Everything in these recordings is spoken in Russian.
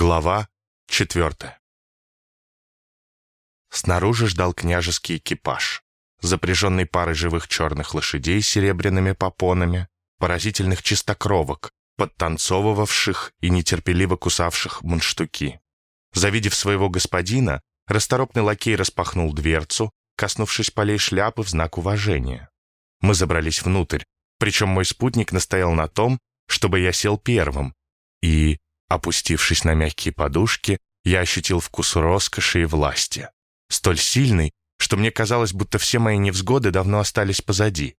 Глава четвертая. Снаружи ждал княжеский экипаж, запряженный парой живых черных лошадей с серебряными попонами, поразительных чистокровок, подтанцовывавших и нетерпеливо кусавших мунштуки. Завидев своего господина, расторопный лакей распахнул дверцу, коснувшись полей шляпы в знак уважения. Мы забрались внутрь, причем мой спутник настоял на том, чтобы я сел первым, и, Опустившись на мягкие подушки, я ощутил вкус роскоши и власти. Столь сильный, что мне казалось, будто все мои невзгоды давно остались позади.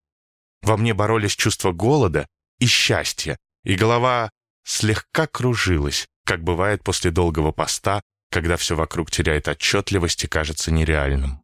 Во мне боролись чувства голода и счастья, и голова слегка кружилась, как бывает после долгого поста, когда все вокруг теряет отчетливость и кажется нереальным.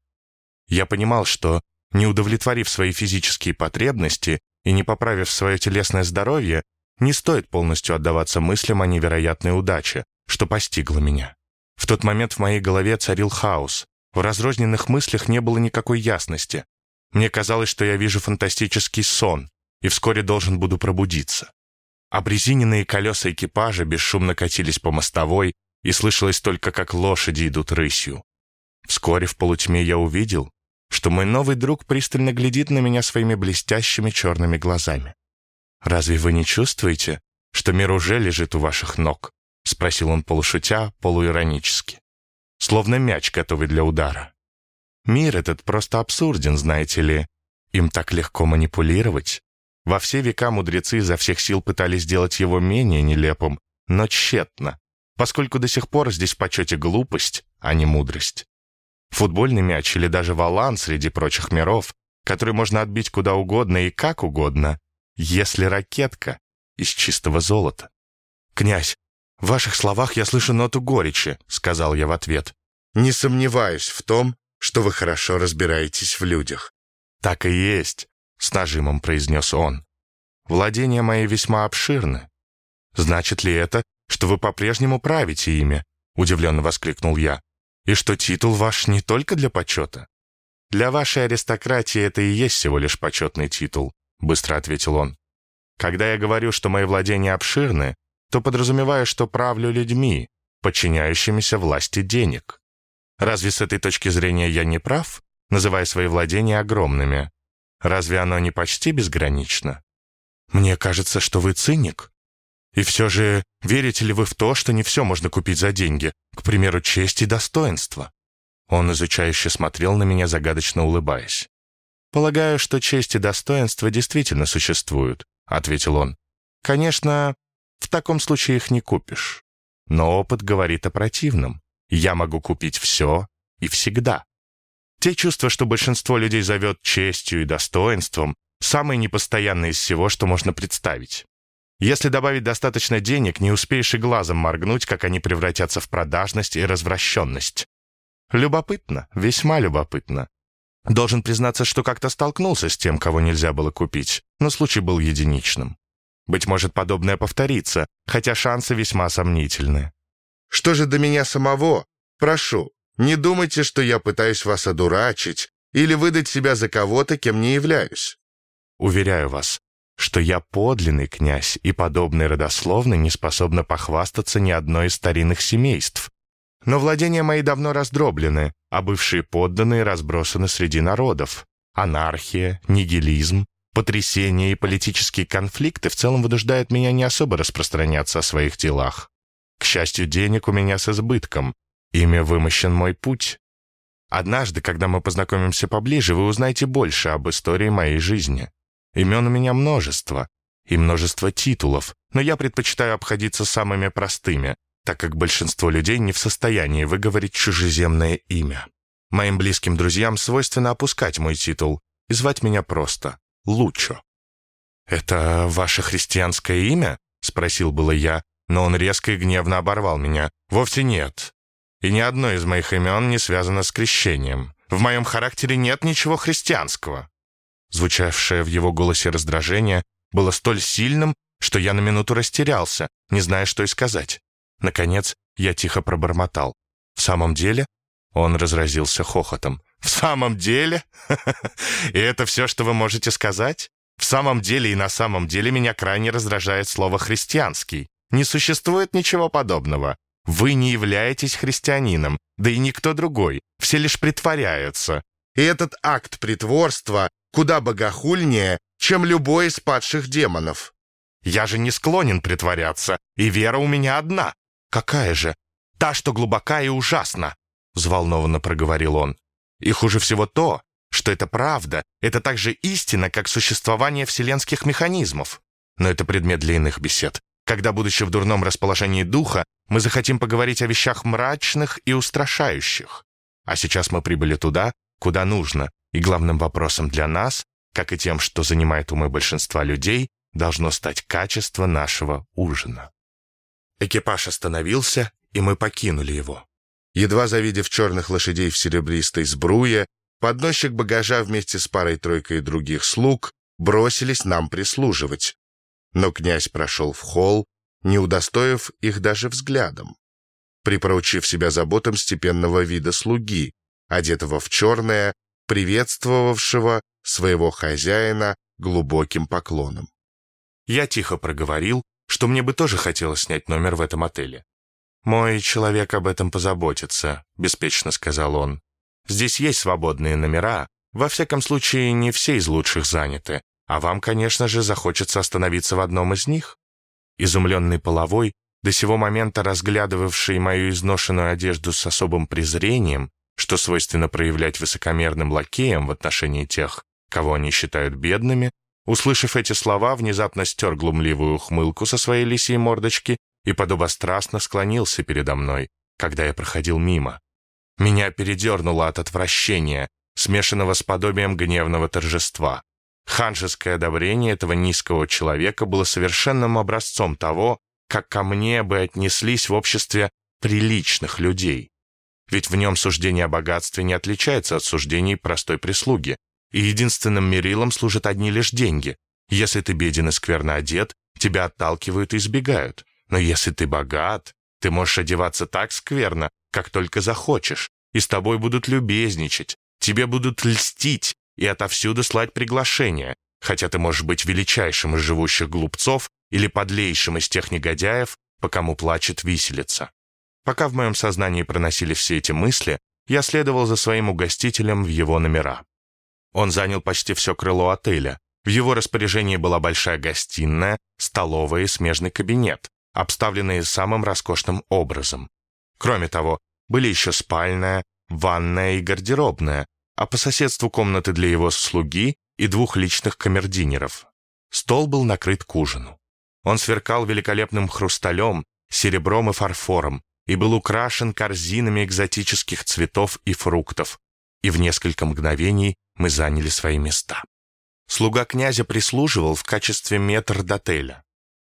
Я понимал, что, не удовлетворив свои физические потребности и не поправив свое телесное здоровье, не стоит полностью отдаваться мыслям о невероятной удаче, что постигло меня. В тот момент в моей голове царил хаос. В разрозненных мыслях не было никакой ясности. Мне казалось, что я вижу фантастический сон, и вскоре должен буду пробудиться. Обрезиненные колеса экипажа бесшумно катились по мостовой, и слышалось только, как лошади идут рысью. Вскоре в полутьме я увидел, что мой новый друг пристально глядит на меня своими блестящими черными глазами. «Разве вы не чувствуете, что мир уже лежит у ваших ног?» — спросил он полушутя, полуиронически. Словно мяч, готовый для удара. «Мир этот просто абсурден, знаете ли. Им так легко манипулировать. Во все века мудрецы изо всех сил пытались сделать его менее нелепым, но тщетно, поскольку до сих пор здесь в почете глупость, а не мудрость. Футбольный мяч или даже валан среди прочих миров, который можно отбить куда угодно и как угодно, если ракетка из чистого золота. «Князь, в ваших словах я слышу ноту горечи», — сказал я в ответ. «Не сомневаюсь в том, что вы хорошо разбираетесь в людях». «Так и есть», — с нажимом произнес он. «Владения мои весьма обширны». «Значит ли это, что вы по-прежнему правите ими?» — удивленно воскликнул я. «И что титул ваш не только для почета?» «Для вашей аристократии это и есть всего лишь почетный титул», — быстро ответил он. «Когда я говорю, что мои владения обширны, то подразумеваю, что правлю людьми, подчиняющимися власти денег. Разве с этой точки зрения я не прав, называя свои владения огромными? Разве оно не почти безгранично? Мне кажется, что вы циник. И все же, верите ли вы в то, что не все можно купить за деньги, к примеру, честь и достоинство?» Он изучающе смотрел на меня, загадочно улыбаясь. «Полагаю, что честь и достоинство действительно существуют», — ответил он. «Конечно, в таком случае их не купишь. Но опыт говорит о противном. Я могу купить все и всегда. Те чувства, что большинство людей зовет честью и достоинством, самые непостоянные из всего, что можно представить. Если добавить достаточно денег, не успеешь и глазом моргнуть, как они превратятся в продажность и развращенность. Любопытно, весьма любопытно. Должен признаться, что как-то столкнулся с тем, кого нельзя было купить, но случай был единичным. Быть может, подобное повторится, хотя шансы весьма сомнительны. «Что же до меня самого? Прошу, не думайте, что я пытаюсь вас одурачить или выдать себя за кого-то, кем не являюсь». «Уверяю вас, что я подлинный князь и подобной родословной не способна похвастаться ни одной из старинных семейств, но владения мои давно раздроблены, а бывшие подданные разбросаны среди народов. Анархия, нигилизм, потрясения и политические конфликты в целом вынуждают меня не особо распространяться о своих делах. К счастью, денег у меня с избытком. Ими вымощен мой путь. Однажды, когда мы познакомимся поближе, вы узнаете больше об истории моей жизни. Имен у меня множество, и множество титулов, но я предпочитаю обходиться самыми простыми, так как большинство людей не в состоянии выговорить чужеземное имя. Моим близким друзьям свойственно опускать мой титул и звать меня просто Лучо. «Это ваше христианское имя?» — спросил было я, но он резко и гневно оборвал меня. «Вовсе нет. И ни одно из моих имен не связано с крещением. В моем характере нет ничего христианского». Звучавшее в его голосе раздражение было столь сильным, что я на минуту растерялся, не зная, что и сказать. Наконец, я тихо пробормотал. «В самом деле?» Он разразился хохотом. «В самом деле? И это все, что вы можете сказать? В самом деле и на самом деле меня крайне раздражает слово «христианский». Не существует ничего подобного. Вы не являетесь христианином, да и никто другой. Все лишь притворяются. И этот акт притворства куда богохульнее, чем любой из падших демонов. Я же не склонен притворяться, и вера у меня одна. Какая же? Та, что глубока и ужасна, взволнованно проговорил он. И хуже всего то, что это правда, это так же истина, как существование вселенских механизмов. Но это предмет для иных бесед. Когда, будучи в дурном расположении духа, мы захотим поговорить о вещах мрачных и устрашающих. А сейчас мы прибыли туда, куда нужно, и главным вопросом для нас, как и тем, что занимает умы большинства людей, должно стать качество нашего ужина. Экипаж остановился, и мы покинули его. Едва завидев черных лошадей в серебристой сбруе, подносчик багажа вместе с парой-тройкой других слуг бросились нам прислуживать. Но князь прошел в холл, не удостоив их даже взглядом, припроучив себя заботам степенного вида слуги, одетого в черное, приветствовавшего своего хозяина глубоким поклоном. Я тихо проговорил, что мне бы тоже хотелось снять номер в этом отеле. «Мой человек об этом позаботится», — беспечно сказал он. «Здесь есть свободные номера. Во всяком случае, не все из лучших заняты. А вам, конечно же, захочется остановиться в одном из них». Изумленный половой, до сего момента разглядывавший мою изношенную одежду с особым презрением, что свойственно проявлять высокомерным лакеям в отношении тех, кого они считают бедными, услышав эти слова, внезапно стер глумливую ухмылку со своей лисьей мордочки и подобострастно склонился передо мной, когда я проходил мимо. Меня передернуло от отвращения, смешанного с подобием гневного торжества. Ханжеское одобрение этого низкого человека было совершенным образцом того, как ко мне бы отнеслись в обществе приличных людей. Ведь в нем суждение о богатстве не отличается от суждений простой прислуги, и единственным мерилом служат одни лишь деньги. Если ты беден и скверно одет, тебя отталкивают и избегают. Но если ты богат, ты можешь одеваться так скверно, как только захочешь, и с тобой будут любезничать, тебе будут льстить и отовсюду слать приглашения, хотя ты можешь быть величайшим из живущих глупцов или подлейшим из тех негодяев, по кому плачет виселица. Пока в моем сознании проносили все эти мысли, я следовал за своим угостителем в его номера. Он занял почти все крыло отеля. В его распоряжении была большая гостиная, столовая и смежный кабинет, обставленные самым роскошным образом. Кроме того, были еще спальная, ванная и гардеробная, а по соседству комнаты для его слуги и двух личных камердинеров. Стол был накрыт к ужину. Он сверкал великолепным хрусталем, серебром и фарфором, и был украшен корзинами экзотических цветов и фруктов, и в несколько мгновений мы заняли свои места. Слуга князя прислуживал в качестве метрдотеля,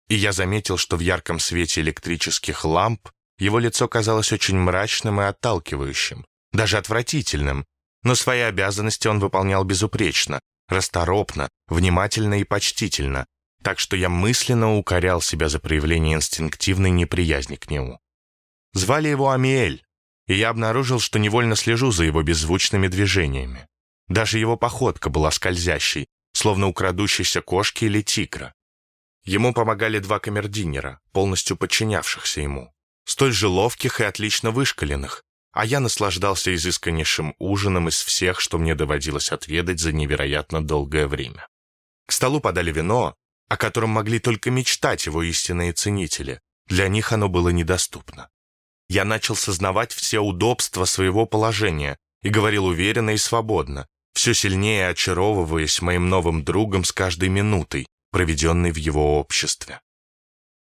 и я заметил, что в ярком свете электрических ламп его лицо казалось очень мрачным и отталкивающим, даже отвратительным, но свои обязанности он выполнял безупречно, расторопно, внимательно и почтительно, так что я мысленно укорял себя за проявление инстинктивной неприязни к нему. Звали его Амиэль, и я обнаружил, что невольно слежу за его беззвучными движениями. Даже его походка была скользящей, словно у крадущейся кошки или тигра. Ему помогали два камердинера, полностью подчинявшихся ему, столь же ловких и отлично вышкаленных, а я наслаждался изысканнейшим ужином из всех, что мне доводилось отведать за невероятно долгое время. К столу подали вино, о котором могли только мечтать его истинные ценители, для них оно было недоступно. Я начал сознавать все удобства своего положения и говорил уверенно и свободно, все сильнее очаровываясь моим новым другом с каждой минутой, проведенной в его обществе.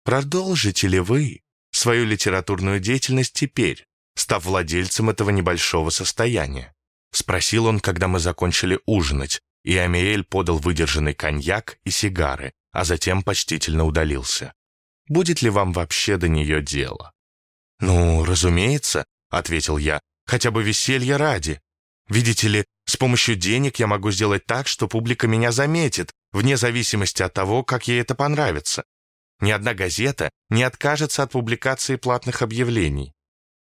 Продолжите ли вы свою литературную деятельность теперь, став владельцем этого небольшого состояния? Спросил он, когда мы закончили ужинать, и Амиэль подал выдержанный коньяк и сигары, а затем почтительно удалился. Будет ли вам вообще до нее дело? «Ну, разумеется», — ответил я, — «хотя бы веселье ради. Видите ли, с помощью денег я могу сделать так, что публика меня заметит, вне зависимости от того, как ей это понравится. Ни одна газета не откажется от публикации платных объявлений.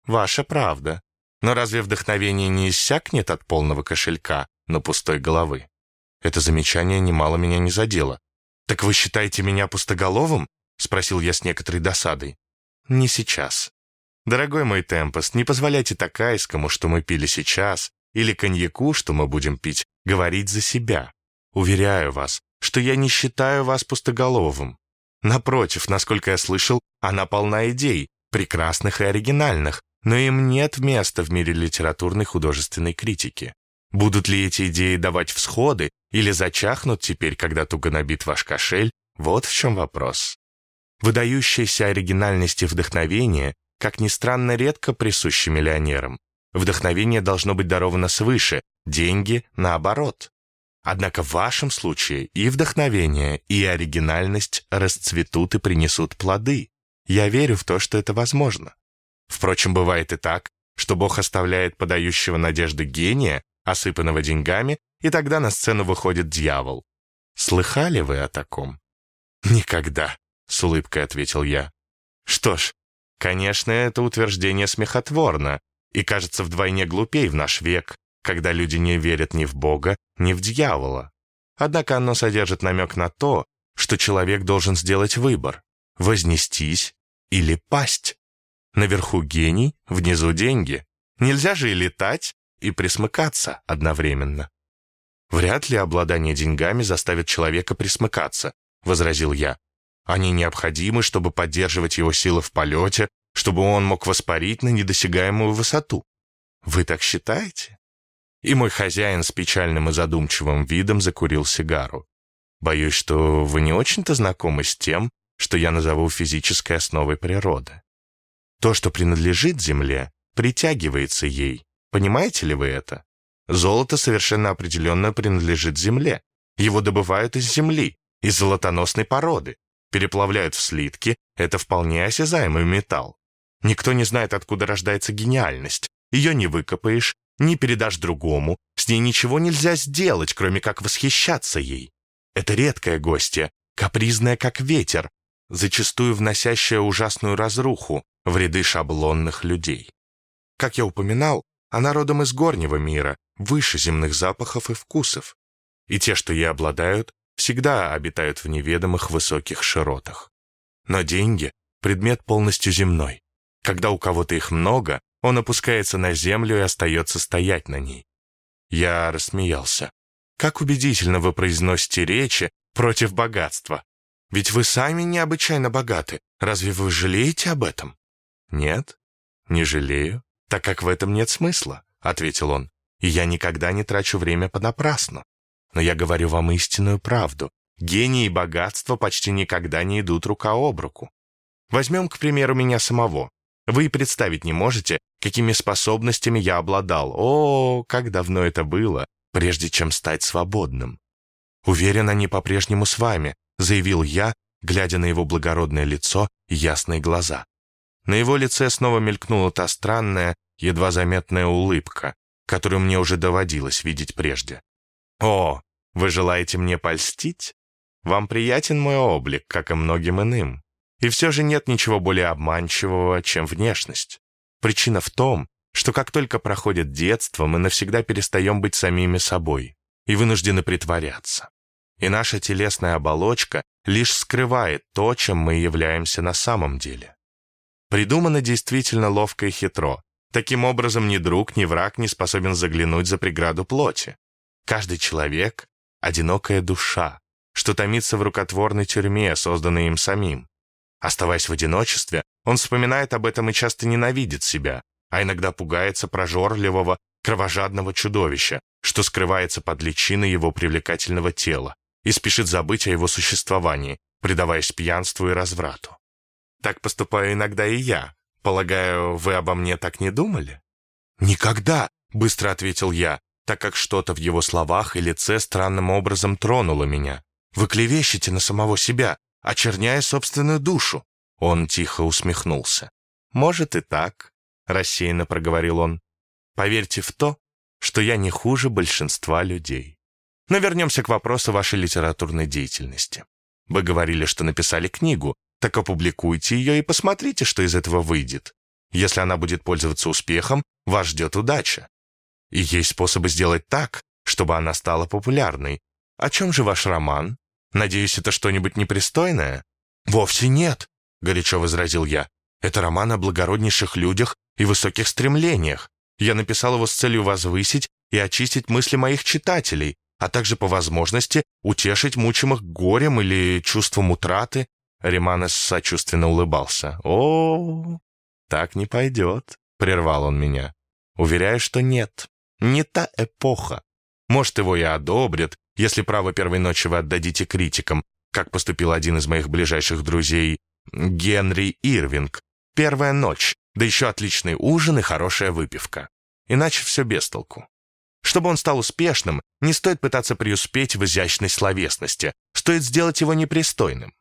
Ваша правда. Но разве вдохновение не иссякнет от полного кошелька, но пустой головы? Это замечание немало меня не задело. «Так вы считаете меня пустоголовым?» — спросил я с некоторой досадой. «Не сейчас. Дорогой мой Темпос, не позволяйте такайскому, что мы пили сейчас, или коньяку, что мы будем пить, говорить за себя. Уверяю вас, что я не считаю вас пустоголовым. Напротив, насколько я слышал, она полна идей, прекрасных и оригинальных, но им нет места в мире литературной художественной критики. Будут ли эти идеи давать всходы или зачахнут теперь, когда туго набит ваш кошель, вот в чем вопрос. Выдающаяся оригинальность и вдохновение, как ни странно, редко присущи миллионерам. Вдохновение должно быть даровано свыше, деньги наоборот. Однако в вашем случае и вдохновение, и оригинальность расцветут и принесут плоды. Я верю в то, что это возможно. Впрочем, бывает и так, что Бог оставляет подающего надежды гения, осыпанного деньгами, и тогда на сцену выходит дьявол. Слыхали вы о таком? Никогда, с улыбкой ответил я. Что ж, конечно, это утверждение смехотворно и кажется вдвойне глупей в наш век, когда люди не верят ни в Бога, ни в дьявола. Однако оно содержит намек на то, что человек должен сделать выбор – вознестись или пасть. Наверху гений, внизу деньги. Нельзя же и летать, и присмыкаться одновременно. «Вряд ли обладание деньгами заставит человека присмыкаться», — возразил я. «Они необходимы, чтобы поддерживать его силы в полете, чтобы он мог воспарить на недосягаемую высоту. Вы так считаете?» И мой хозяин с печальным и задумчивым видом закурил сигару. «Боюсь, что вы не очень-то знакомы с тем, что я назову физической основой природы. То, что принадлежит Земле, притягивается ей. Понимаете ли вы это? Золото совершенно определенно принадлежит Земле. Его добывают из земли, из золотоносной породы. Переплавляют в слитки, это вполне осязаемый металл. Никто не знает, откуда рождается гениальность. Ее не выкопаешь, не передашь другому, с ней ничего нельзя сделать, кроме как восхищаться ей. Это редкое гостья, капризная как ветер, зачастую вносящая ужасную разруху в ряды шаблонных людей. Как я упоминал, она родом из горнего мира, выше земных запахов и вкусов. И те, что ей обладают, всегда обитают в неведомых высоких широтах. Но деньги — предмет полностью земной. Когда у кого-то их много, он опускается на землю и остается стоять на ней. Я рассмеялся. Как убедительно вы произносите речи против богатства. Ведь вы сами необычайно богаты. Разве вы жалеете об этом? Нет, не жалею, так как в этом нет смысла, ответил он. И я никогда не трачу время понапрасну. Но я говорю вам истинную правду. Гений и богатство почти никогда не идут рука об руку. Возьмем, к примеру, меня самого. Вы и представить не можете, какими способностями я обладал. О, как давно это было, прежде чем стать свободным. Уверен, они по-прежнему с вами, заявил я, глядя на его благородное лицо и ясные глаза. На его лице снова мелькнула та странная, едва заметная улыбка, которую мне уже доводилось видеть прежде. «О, вы желаете мне польстить? Вам приятен мой облик, как и многим иным. И все же нет ничего более обманчивого, чем внешность. Причина в том, что как только проходит детство, мы навсегда перестаем быть самими собой и вынуждены притворяться. И наша телесная оболочка лишь скрывает то, чем мы являемся на самом деле. Придумано действительно ловко и хитро. Таким образом, ни друг, ни враг не способен заглянуть за преграду плоти. Каждый человек — одинокая душа, что томится в рукотворной тюрьме, созданной им самим. Оставаясь в одиночестве, он вспоминает об этом и часто ненавидит себя, а иногда пугается прожорливого, кровожадного чудовища, что скрывается под личиной его привлекательного тела, и спешит забыть о его существовании, предаваясь пьянству и разврату. Так поступаю иногда и я. Полагаю, вы обо мне так не думали? Никогда, быстро ответил я, так как что-то в его словах и лице странным образом тронуло меня. Вы клевещете на самого себя, очерняя собственную душу. Он тихо усмехнулся. «Может и так», — рассеянно проговорил он. «Поверьте в то, что я не хуже большинства людей. Но вернемся к вопросу вашей литературной деятельности. Вы говорили, что написали книгу, так опубликуйте ее и посмотрите, что из этого выйдет. Если она будет пользоваться успехом, вас ждет удача. И есть способы сделать так, чтобы она стала популярной. О чем же ваш роман? Надеюсь, это что-нибудь непристойное?» «Вовсе нет», — горячо возразил я. Это роман о благороднейших людях и высоких стремлениях. Я написал его с целью возвысить и очистить мысли моих читателей, а также по возможности утешить мучимых горем или чувством утраты. Риманес сочувственно улыбался. «О, так не пойдет», — прервал он меня. «Уверяю, что нет. Не та эпоха. Может, его и одобрят, если право первой ночи вы отдадите критикам, как поступил один из моих ближайших друзей, Генри Ирвинг. Первая ночь, да еще отличный ужин и хорошая выпивка. Иначе все без толку. Чтобы он стал успешным, не стоит пытаться преуспеть в изящной словесности, стоит сделать его непристойным.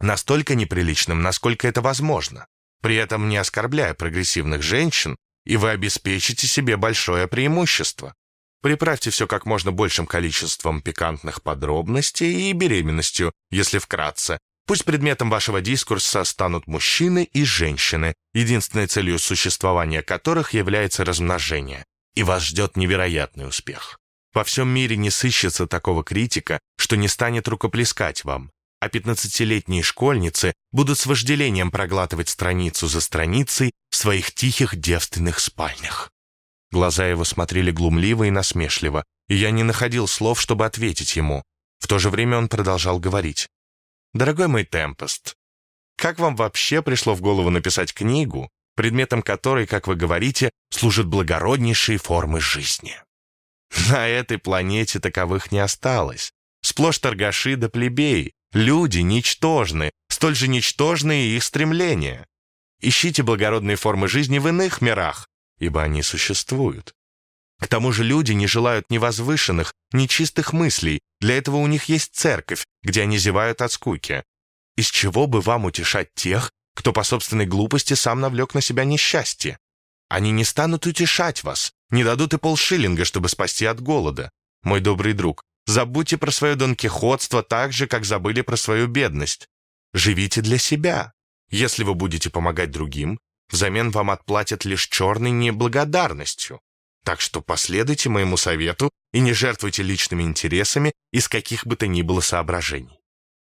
Настолько неприличным, насколько это возможно. При этом не оскорбляя прогрессивных женщин, и вы обеспечите себе большое преимущество. Приправьте все как можно большим количеством пикантных подробностей и беременностью, если вкратце. Пусть предметом вашего дискурса станут мужчины и женщины, единственной целью существования которых является размножение. И вас ждет невероятный успех. Во всем мире не сыщется такого критика, что не станет рукоплескать вам а пятнадцатилетние школьницы будут с вожделением проглатывать страницу за страницей в своих тихих девственных спальнях. Глаза его смотрели глумливо и насмешливо, и я не находил слов, чтобы ответить ему. В то же время он продолжал говорить. «Дорогой мой Темпест, как вам вообще пришло в голову написать книгу, предметом которой, как вы говорите, служат благороднейшие формы жизни? На этой планете таковых не осталось. Сплошь торгаши да плебеи, Люди ничтожны, столь же ничтожны и их стремления. Ищите благородные формы жизни в иных мирах, ибо они существуют. К тому же люди не желают ни возвышенных, ни чистых мыслей, для этого у них есть церковь, где они зевают от скуки. Из чего бы вам утешать тех, кто по собственной глупости сам навлек на себя несчастье? Они не станут утешать вас, не дадут и полшиллинга, чтобы спасти от голода. Мой добрый друг, Забудьте про свое донкихотство так же, как забыли про свою бедность. Живите для себя. Если вы будете помогать другим, взамен вам отплатят лишь черной неблагодарностью. Так что последуйте моему совету и не жертвуйте личными интересами из каких бы то ни было соображений.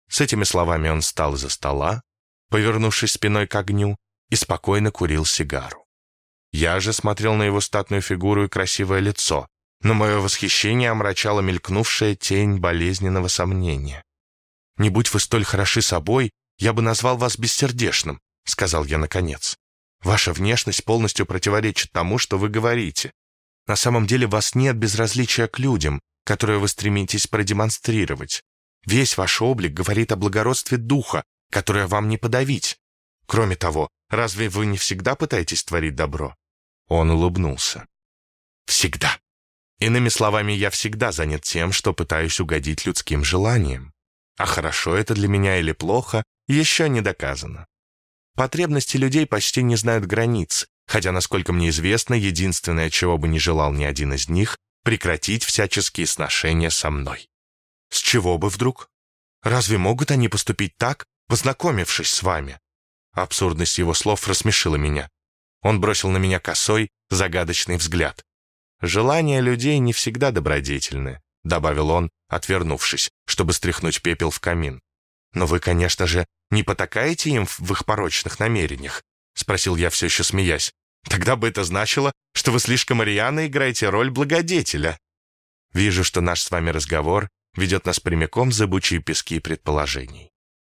С этими словами он встал из-за стола, повернувшись спиной к огню, и спокойно курил сигару. Я же смотрел на его статную фигуру и красивое лицо, но мое восхищение омрачало мелькнувшая тень болезненного сомнения. «Не будь вы столь хороши собой, я бы назвал вас бессердечным», — сказал я наконец. «Ваша внешность полностью противоречит тому, что вы говорите. На самом деле вас нет безразличия к людям, которое вы стремитесь продемонстрировать. Весь ваш облик говорит о благородстве духа, которое вам не подавить. Кроме того, разве вы не всегда пытаетесь творить добро?» Он улыбнулся. «Всегда», Иными словами, я всегда занят тем, что пытаюсь угодить людским желаниям. А хорошо это для меня или плохо, еще не доказано. Потребности людей почти не знают границ, хотя, насколько мне известно, единственное, чего бы не желал ни один из них, прекратить всяческие сношения со мной. С чего бы вдруг? Разве могут они поступить так, познакомившись с вами? Абсурдность его слов рассмешила меня. Он бросил на меня косой, загадочный взгляд. «Желания людей не всегда добродетельны», — добавил он, отвернувшись, чтобы стряхнуть пепел в камин. «Но вы, конечно же, не потакаете им в их порочных намерениях?» — спросил я, все еще смеясь. «Тогда бы это значило, что вы слишком рьяно играете роль благодетеля». Вижу, что наш с вами разговор ведет нас прямиком в зыбучие пески предположений.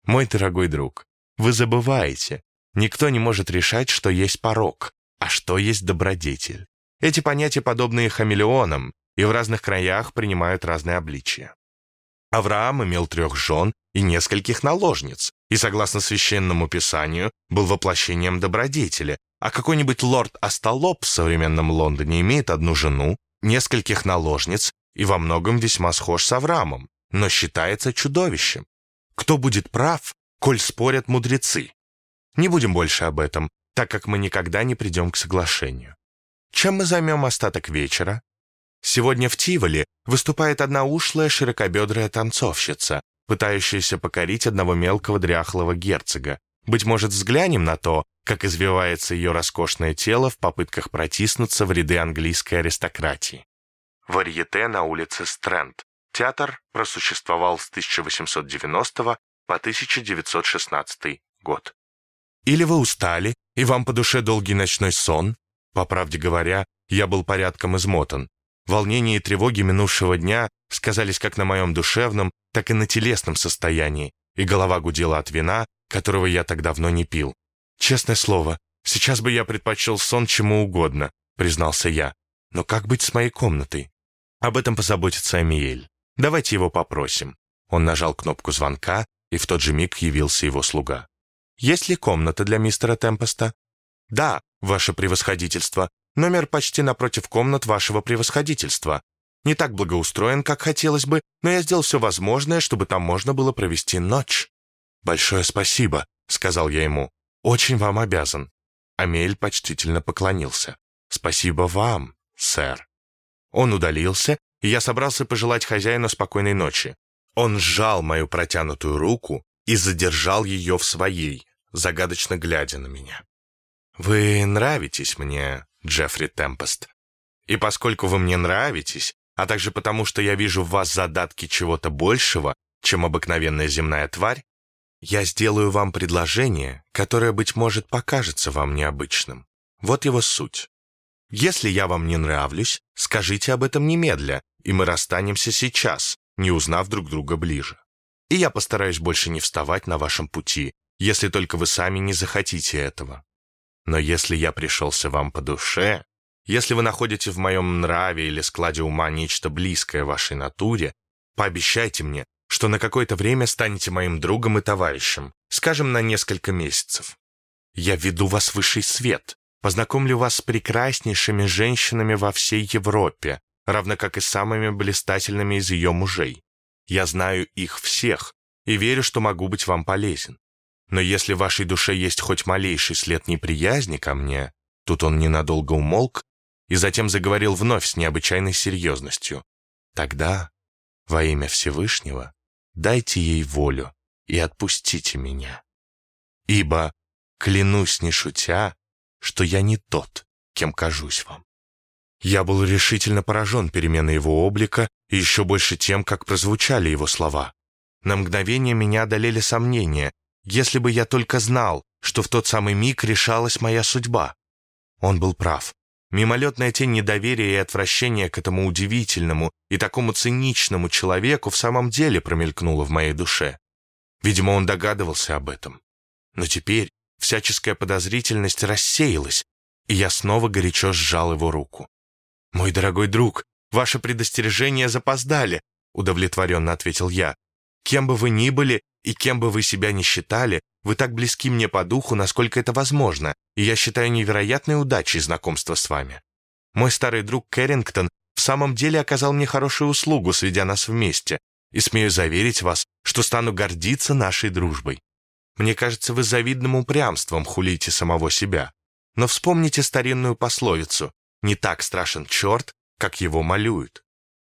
Мой дорогой друг, вы забываете, никто не может решать, что есть порок, а что есть добродетель. Эти понятия подобны хамелеонам и в разных краях принимают разные обличия. Авраам имел трех жен и нескольких наложниц, и, согласно священному писанию, был воплощением добродетели, а какой-нибудь лорд Астолоп в современном Лондоне имеет одну жену, нескольких наложниц и во многом весьма схож с Авраамом, но считается чудовищем. Кто будет прав, коль спорят мудрецы? Не будем больше об этом, так как мы никогда не придем к соглашению. Чем мы займем остаток вечера? Сегодня в Тиволи выступает одна ушлая широкобедрая танцовщица, пытающаяся покорить одного мелкого дряхлого герцога. Быть может, взглянем на то, как извивается ее роскошное тело в попытках протиснуться в ряды английской аристократии. Варьете на улице Стрэнд. Театр просуществовал с 1890 по 1916 год. Или вы устали И вам по душе долгий ночной сон? По правде говоря, я был порядком измотан. Волнение и тревоги минувшего дня сказались как на моем душевном, так и на телесном состоянии, и голова гудела от вина, которого я так давно не пил. Честное слово, сейчас бы я предпочел сон чему угодно, признался я. Но как быть с моей комнатой? Об этом позаботится Амиэль. Давайте его попросим. Он нажал кнопку звонка, и в тот же миг явился его слуга. «Есть ли комната для мистера Темпеста?» «Да, ваше превосходительство. Номер почти напротив комнат вашего превосходительства. Не так благоустроен, как хотелось бы, но я сделал все возможное, чтобы там можно было провести ночь». «Большое спасибо», — сказал я ему. «Очень вам обязан». Амель почтительно поклонился. «Спасибо вам, сэр». Он удалился, и я собрался пожелать хозяину спокойной ночи. Он сжал мою протянутую руку и задержал ее в своей, загадочно глядя на меня. «Вы нравитесь мне, Джеффри Темпест. И поскольку вы мне нравитесь, а также потому, что я вижу в вас задатки чего-то большего, чем обыкновенная земная тварь, я сделаю вам предложение, которое, быть может, покажется вам необычным. Вот его суть. Если я вам не нравлюсь, скажите об этом немедля, и мы расстанемся сейчас, не узнав друг друга ближе. И я постараюсь больше не вставать на вашем пути, если только вы сами не захотите этого. Но если я пришелся вам по душе, если вы находите в моем нраве или складе ума нечто близкое вашей натуре, пообещайте мне, что на какое-то время станете моим другом и товарищем, скажем, на несколько месяцев. Я веду вас в высший свет, познакомлю вас с прекраснейшими женщинами во всей Европе, равно как и самыми блистательными из ее мужей. Я знаю их всех и верю, что могу быть вам полезен. Но если в вашей душе есть хоть малейший след неприязни ко мне, тут он ненадолго умолк и затем заговорил вновь с необычайной серьезностью. Тогда, во имя Всевышнего, дайте ей волю и отпустите меня. Ибо, клянусь не шутя, что я не тот, кем кажусь вам. Я был решительно поражен переменой его облика и еще больше тем, как прозвучали его слова. На мгновение меня одолели сомнения, если бы я только знал, что в тот самый миг решалась моя судьба. Он был прав. Мимолетная тень недоверия и отвращения к этому удивительному и такому циничному человеку в самом деле промелькнула в моей душе. Видимо, он догадывался об этом. Но теперь всяческая подозрительность рассеялась, и я снова горячо сжал его руку. «Мой дорогой друг, ваши предостережения запоздали», удовлетворенно ответил я. «Кем бы вы ни были и кем бы вы себя ни считали, вы так близки мне по духу, насколько это возможно, и я считаю невероятной удачей знакомства с вами. Мой старый друг Кэррингтон в самом деле оказал мне хорошую услугу, сведя нас вместе, и смею заверить вас, что стану гордиться нашей дружбой. Мне кажется, вы завидным упрямством хулите самого себя. Но вспомните старинную пословицу не так страшен черт, как его малюют.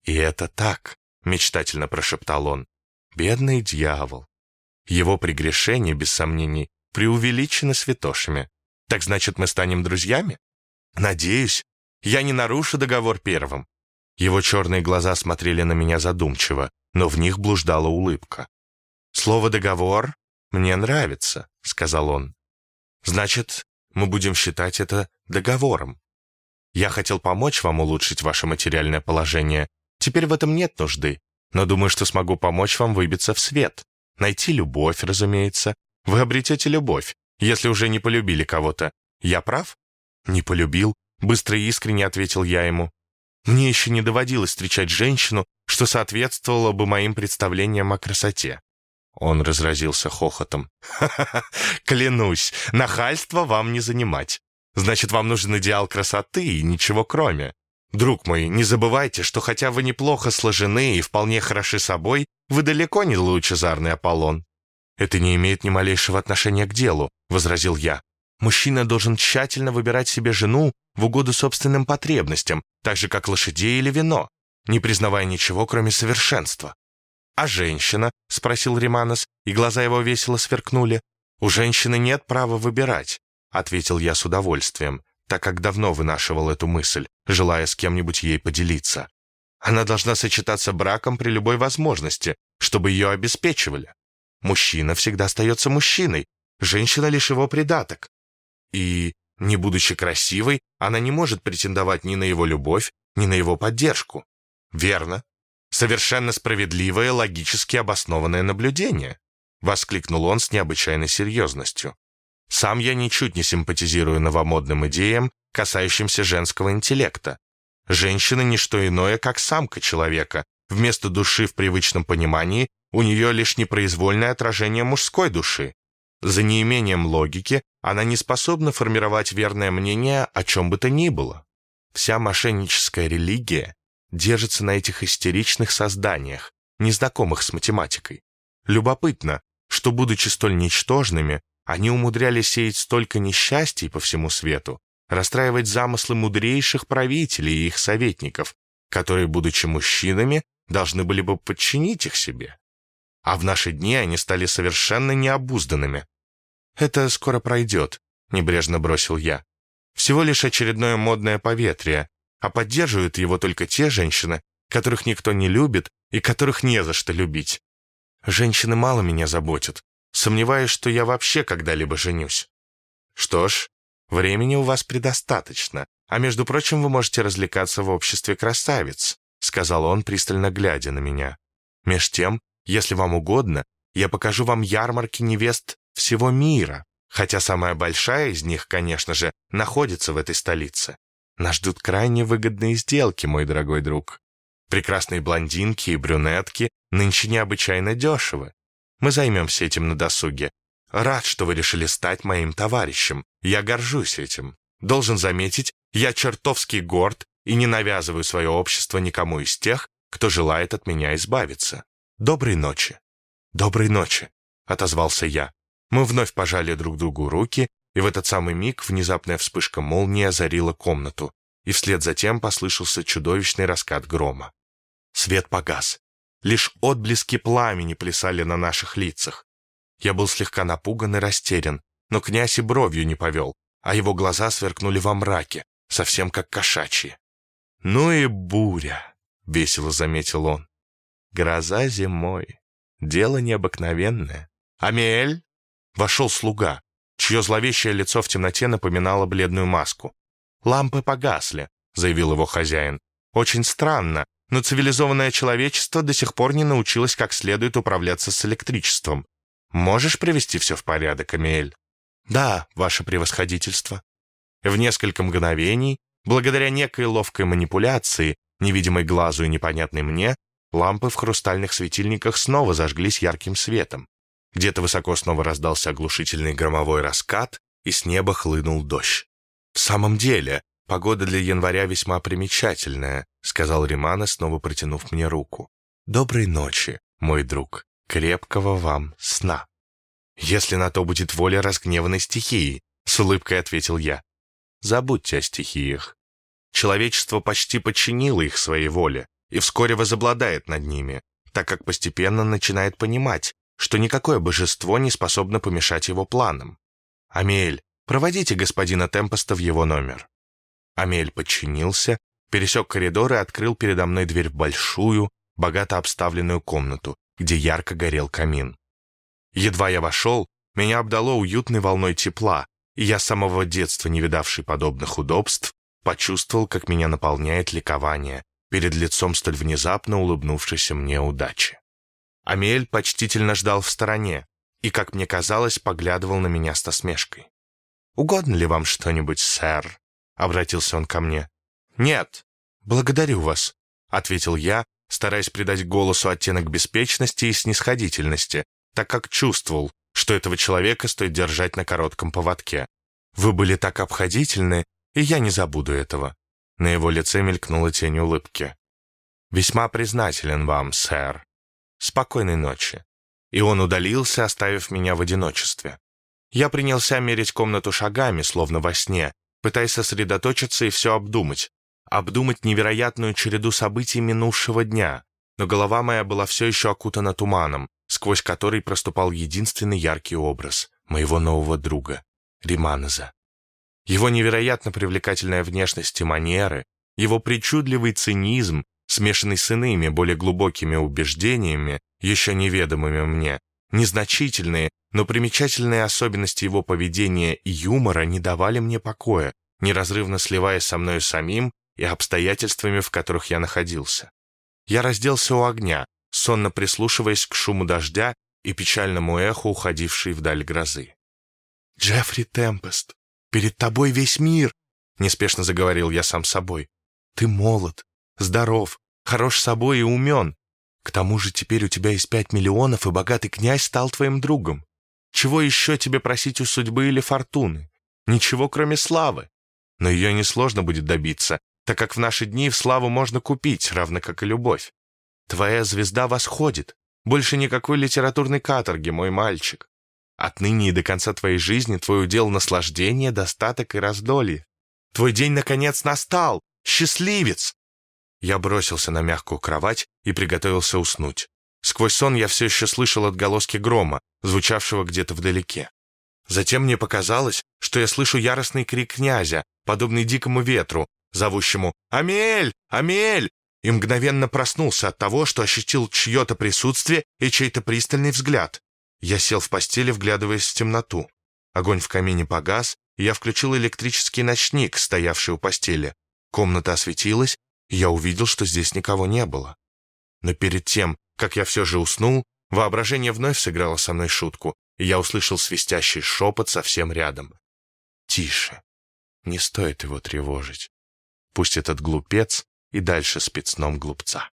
И это так, мечтательно прошептал он. Бедный дьявол. Его прегрешение, без сомнений, преувеличено святошами. Так значит, мы станем друзьями? Надеюсь, я не нарушу договор первым. Его черные глаза смотрели на меня задумчиво, но в них блуждала улыбка. «Слово «договор» мне нравится», — сказал он. «Значит, мы будем считать это договором. Я хотел помочь вам улучшить ваше материальное положение. Теперь в этом нет нужды, но думаю, что смогу помочь вам выбиться в свет. Найти любовь, разумеется. Вы обретете любовь, если уже не полюбили кого-то. Я прав? Не полюбил, быстро и искренне ответил я ему. Мне еще не доводилось встречать женщину, что соответствовало бы моим представлениям о красоте. Он разразился хохотом. «Ха-ха-ха! Клянусь, нахальство вам не занимать. Значит, вам нужен идеал красоты и ничего кроме. Друг мой, не забывайте, что хотя вы неплохо сложены и вполне хороши собой, вы далеко не лучезарный Аполлон. Это не имеет ни малейшего отношения к делу, возразил я. Мужчина должен тщательно выбирать себе жену в угоду собственным потребностям, так же, как лошадей или вино, не признавая ничего, кроме совершенства. «А женщина?» — спросил Риманос, и глаза его весело сверкнули. «У женщины нет права выбирать. — ответил я с удовольствием, так как давно вынашивал эту мысль, желая с кем-нибудь ей поделиться. Она должна сочетаться браком при любой возможности, чтобы ее обеспечивали. Мужчина всегда остается мужчиной, женщина лишь его придаток. И, не будучи красивой, она не может претендовать ни на его любовь, ни на его поддержку. Верно. Совершенно справедливое, логически обоснованное наблюдение, воскликнул он с необычайной серьезностью. Сам я ничуть не симпатизирую новомодным идеям, касающимся женского интеллекта. Женщина – не что иное, как самка человека. Вместо души в привычном понимании у нее лишь непроизвольное отражение мужской души. За неимением логики она не способна формировать верное мнение о чем бы то ни было. Вся мошенническая религия держится на этих истеричных созданиях, незнакомых с математикой. Любопытно, что, будучи столь ничтожными, они умудрялись сеять столько несчастий по всему свету, расстраивать замыслы мудрейших правителей и их советников, которые, будучи мужчинами, должны были бы подчинить их себе. А в наши дни они стали совершенно необузданными. «Это скоро пройдет», — небрежно бросил я. «Всего лишь очередное модное поветрие, а поддерживают его только те женщины, которых никто не любит и которых не за что любить. Женщины мало меня заботят. Сомневаюсь, что я вообще когда-либо женюсь. Что ж, Времени у вас предостаточно, а между прочим, вы можете развлекаться в обществе красавиц», сказал он, пристально глядя на меня. «Меж тем, если вам угодно, я покажу вам ярмарки невест всего мира, хотя самая большая из них, конечно же, находится в этой столице. Нас ждут крайне выгодные сделки, мой дорогой друг. Прекрасные блондинки и брюнетки нынче необычайно дешевы. Мы займемся этим на досуге, Рад, что вы решили стать моим товарищем. Я горжусь этим. Должен заметить, я чертовски горд и не навязываю свое общество никому из тех, кто желает от меня избавиться. Доброй ночи. Доброй ночи, отозвался я. Мы вновь пожали друг другу руки, и в этот самый миг внезапная вспышка молнии озарила комнату, и вслед за тем послышался чудовищный раскат грома. Свет погас. Лишь отблески пламени плясали на наших лицах. Я был слегка напуган и растерян, но князь и бровью не повел, а его глаза сверкнули во мраке, совсем как кошачьи. «Ну и буря!» — весело заметил он. «Гроза зимой. Дело необыкновенное. Амель!» Вошел слуга, чье зловещее лицо в темноте напоминало бледную маску. «Лампы погасли», — заявил его хозяин. «Очень странно, но цивилизованное человечество до сих пор не научилось как следует управляться с электричеством. Можешь привести все в порядок, Амиэль?» «Да, ваше превосходительство». В несколько мгновений, благодаря некой ловкой манипуляции, невидимой глазу и непонятной мне, лампы в хрустальных светильниках снова зажглись ярким светом. Где-то высоко снова раздался оглушительный громовой раскат, и с неба хлынул дождь. «В самом деле, погода для января весьма примечательная», сказал Римана, снова протянув мне руку. «Доброй ночи, мой друг». Крепкого вам сна. Если на то будет воля разгневанной стихии, с улыбкой ответил я. Забудьте о стихиях. Человечество почти подчинило их своей воле и вскоре возобладает над ними, так как постепенно начинает понимать, что никакое божество не способно помешать его планам. Амель, проводите господина Темпоста в его номер. Амель подчинился, пересек коридор и открыл передо мной дверь в большую, богато обставленную комнату, где ярко горел камин. Едва я вошел, меня обдало уютной волной тепла, и я с самого детства, не видавший подобных удобств, почувствовал, как меня наполняет ликование перед лицом столь внезапно улыбнувшейся мне удачи. Амель почтительно ждал в стороне и, как мне казалось, поглядывал на меня с насмешкой. «Угодно ли вам что-нибудь, сэр?» — обратился он ко мне. «Нет, благодарю вас», — ответил я, стараясь придать голосу оттенок беспечности и снисходительности, так как чувствовал, что этого человека стоит держать на коротком поводке. Вы были так обходительны, и я не забуду этого. На его лице мелькнула тень улыбки. «Весьма признателен вам, сэр. Спокойной ночи». И он удалился, оставив меня в одиночестве. Я принялся мерить комнату шагами, словно во сне, пытаясь сосредоточиться и все обдумать, обдумать невероятную череду событий минувшего дня, но голова моя была все еще окутана туманом, сквозь который проступал единственный яркий образ моего нового друга, Риманеза. Его невероятно привлекательная внешность и манеры, его причудливый цинизм, смешанный с иными, более глубокими убеждениями, еще неведомыми мне, Незначительные, но примечательные особенности его поведения и юмора не давали мне покоя, неразрывно сливаясь со мною самим и обстоятельствами, в которых я находился. Я разделся у огня, сонно прислушиваясь к шуму дождя и печальному эху, уходившей вдаль грозы. «Джеффри Темпест, перед тобой весь мир!» — неспешно заговорил я сам собой. «Ты молод, здоров, хорош собой и умен. К тому же теперь у тебя есть пять миллионов, и богатый князь стал твоим другом. Чего еще тебе просить у судьбы или фортуны? Ничего, кроме славы. Но ее несложно будет добиться, так как в наши дни в славу можно купить, равно как и любовь. Твоя звезда восходит. Больше никакой литературной каторги, мой мальчик. Отныне и до конца твоей жизни твой удел наслаждение, достаток и раздолье. Твой день, наконец, настал! Счастливец!» Я бросился на мягкую кровать и приготовился уснуть. Сквозь сон я все еще слышал отголоски грома, звучавшего где-то вдалеке. Затем мне показалось, что я слышу яростный крик князя, подобный дикому ветру, зовущему «Амель! Амель!» и мгновенно проснулся от того, что ощутил чье-то присутствие и чей-то пристальный взгляд. Я сел в постели, вглядываясь в темноту. Огонь в камине погас, и я включил электрический ночник, стоявший у постели. Комната осветилась, и я увидел, что здесь никого не было. Но перед тем, как я все же уснул, воображение вновь сыграло со мной шутку, и я услышал свистящий шепот совсем рядом. «Тише, не стоит его тревожить. Пусть этот глупец и дальше спит сном глупца».